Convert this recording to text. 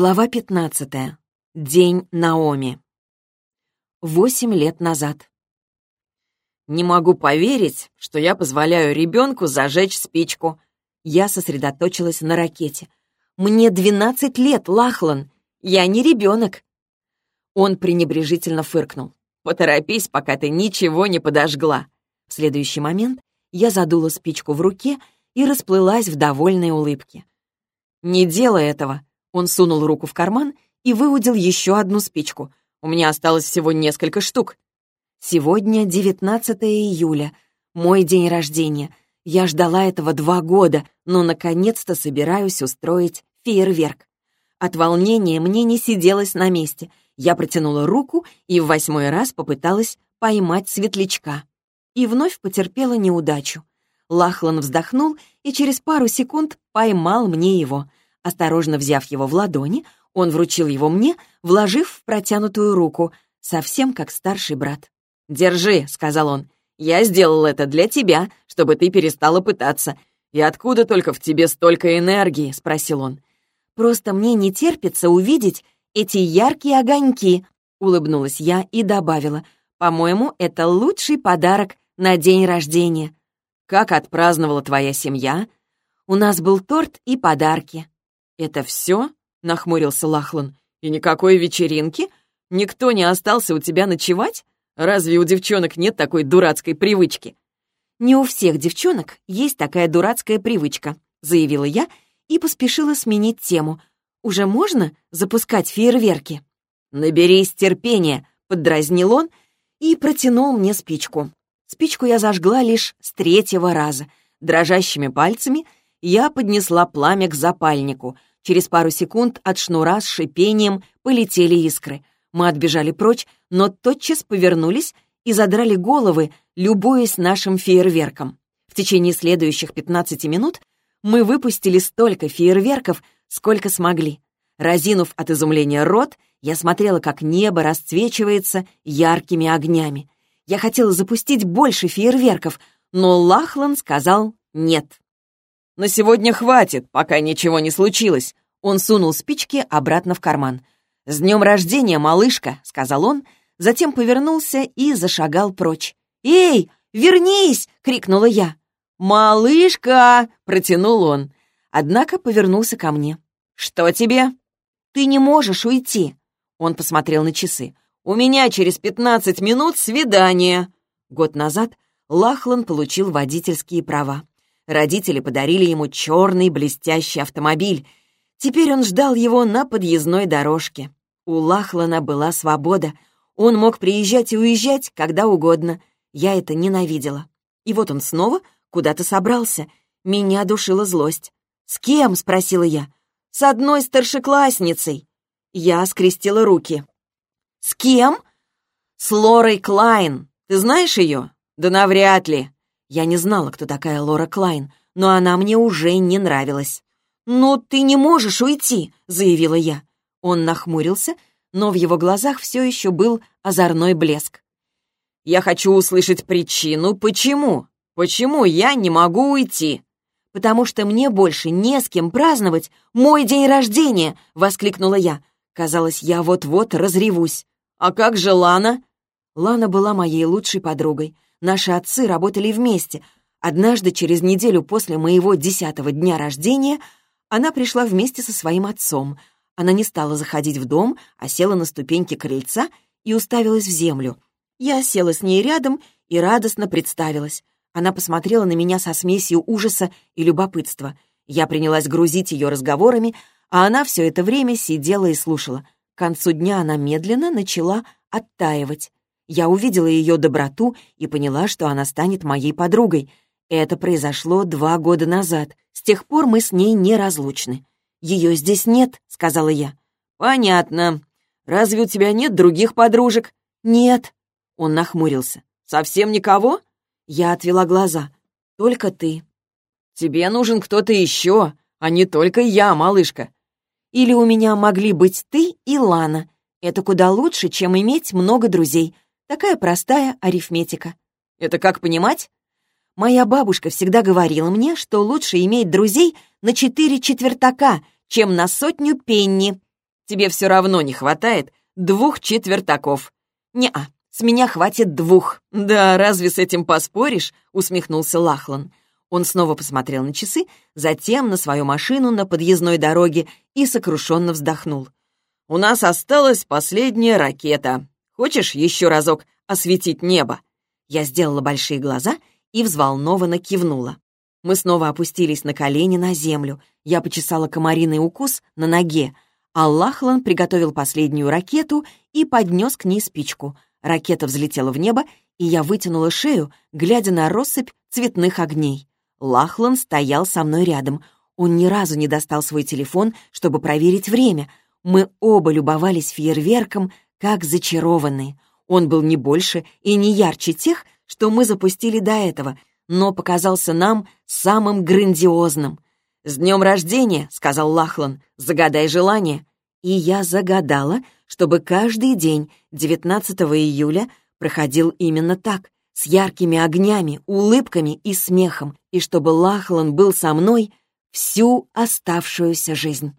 Глава 15. День Наоми. Восемь лет назад. «Не могу поверить, что я позволяю ребенку зажечь спичку». Я сосредоточилась на ракете. «Мне 12 лет, Лахлан. Я не ребенок». Он пренебрежительно фыркнул. «Поторопись, пока ты ничего не подожгла». В следующий момент я задула спичку в руке и расплылась в довольной улыбке. «Не делай этого», он сунул руку в карман и выудил еще одну спичку. У меня осталось всего несколько штук. Сегодня 19 июля, мой день рождения. Я ждала этого два года, но наконец-то собираюсь устроить фейерверк. От волнения мне не сиделось на месте. Я протянула руку и в восьмой раз попыталась поймать светлячка. И вновь потерпела неудачу. Лахлан вздохнул и через пару секунд поймал мне его — Осторожно взяв его в ладони, он вручил его мне, вложив в протянутую руку, совсем как старший брат. «Держи», — сказал он. «Я сделал это для тебя, чтобы ты перестала пытаться. И откуда только в тебе столько энергии?» — спросил он. «Просто мне не терпится увидеть эти яркие огоньки», — улыбнулась я и добавила. «По-моему, это лучший подарок на день рождения». «Как отпраздновала твоя семья?» «У нас был торт и подарки», «Это все?» — нахмурился Лахлан. «И никакой вечеринки? Никто не остался у тебя ночевать? Разве у девчонок нет такой дурацкой привычки?» «Не у всех девчонок есть такая дурацкая привычка», — заявила я и поспешила сменить тему. «Уже можно запускать фейерверки?» «Наберись терпения», — поддразнил он и протянул мне спичку. Спичку я зажгла лишь с третьего раза. Дрожащими пальцами я поднесла пламя к запальнику — Через пару секунд от шнура с шипением полетели искры. Мы отбежали прочь, но тотчас повернулись и задрали головы, любуясь нашим фейерверком. В течение следующих 15 минут мы выпустили столько фейерверков, сколько смогли. Разинув от изумления рот, я смотрела, как небо расцвечивается яркими огнями. Я хотела запустить больше фейерверков, но Лахлан сказал «нет». «На сегодня хватит, пока ничего не случилось». Он сунул спички обратно в карман. «С днем рождения, малышка!» — сказал он, затем повернулся и зашагал прочь. «Эй, вернись!» — крикнула я. «Малышка!» — протянул он. Однако повернулся ко мне. «Что тебе?» «Ты не можешь уйти!» Он посмотрел на часы. «У меня через пятнадцать минут свидание!» Год назад Лахлан получил водительские права. Родители подарили ему черный блестящий автомобиль. Теперь он ждал его на подъездной дорожке. У Лахлана была свобода. Он мог приезжать и уезжать когда угодно. Я это ненавидела. И вот он снова куда-то собрался. Меня душила злость. «С кем?» — спросила я. «С одной старшеклассницей». Я скрестила руки. «С кем?» «С Лорой Клайн. Ты знаешь ее?» «Да навряд ли. Я не знала, кто такая Лора Клайн, но она мне уже не нравилась. «Ну, ты не можешь уйти», — заявила я. Он нахмурился, но в его глазах все еще был озорной блеск. «Я хочу услышать причину, почему. Почему я не могу уйти?» «Потому что мне больше не с кем праздновать мой день рождения!» — воскликнула я. Казалось, я вот-вот разревусь. «А как же Лана?» Лана была моей лучшей подругой. Наши отцы работали вместе. Однажды, через неделю после моего десятого дня рождения, она пришла вместе со своим отцом. Она не стала заходить в дом, а села на ступеньки крыльца и уставилась в землю. Я села с ней рядом и радостно представилась. Она посмотрела на меня со смесью ужаса и любопытства. Я принялась грузить ее разговорами, а она все это время сидела и слушала. К концу дня она медленно начала оттаивать. Я увидела ее доброту и поняла, что она станет моей подругой. Это произошло два года назад. С тех пор мы с ней неразлучны. «Ее здесь нет», — сказала я. «Понятно. Разве у тебя нет других подружек?» «Нет». Он нахмурился. «Совсем никого?» Я отвела глаза. «Только ты». «Тебе нужен кто-то еще, а не только я, малышка». «Или у меня могли быть ты и Лана. Это куда лучше, чем иметь много друзей. Такая простая арифметика. Это как понимать? Моя бабушка всегда говорила мне, что лучше иметь друзей на четыре четвертака, чем на сотню пенни. тебе все равно не хватает двух четвертаков». «Не-а, с меня хватит двух». «Да, разве с этим поспоришь?» — усмехнулся Лахлан. Он снова посмотрел на часы, затем на свою машину на подъездной дороге и сокрушенно вздохнул. «У нас осталась последняя ракета. Хочешь еще разок осветить небо?» Я сделала большие глаза и взволнованно кивнула. Мы снова опустились на колени на землю. Я почесала комариный укус на ноге, а Лахлан приготовил последнюю ракету и поднес к ней спичку — Ракета взлетела в небо, и я вытянула шею, глядя на россыпь цветных огней. Лахлан стоял со мной рядом. Он ни разу не достал свой телефон, чтобы проверить время. Мы оба любовались фейерверком, как зачарованные. Он был не больше и не ярче тех, что мы запустили до этого, но показался нам самым грандиозным. «С днем рождения!» — сказал Лахлан. «Загадай желание!» И я загадала, чтобы каждый день 19 июля проходил именно так, с яркими огнями, улыбками и смехом, и чтобы Лахлан был со мной всю оставшуюся жизнь.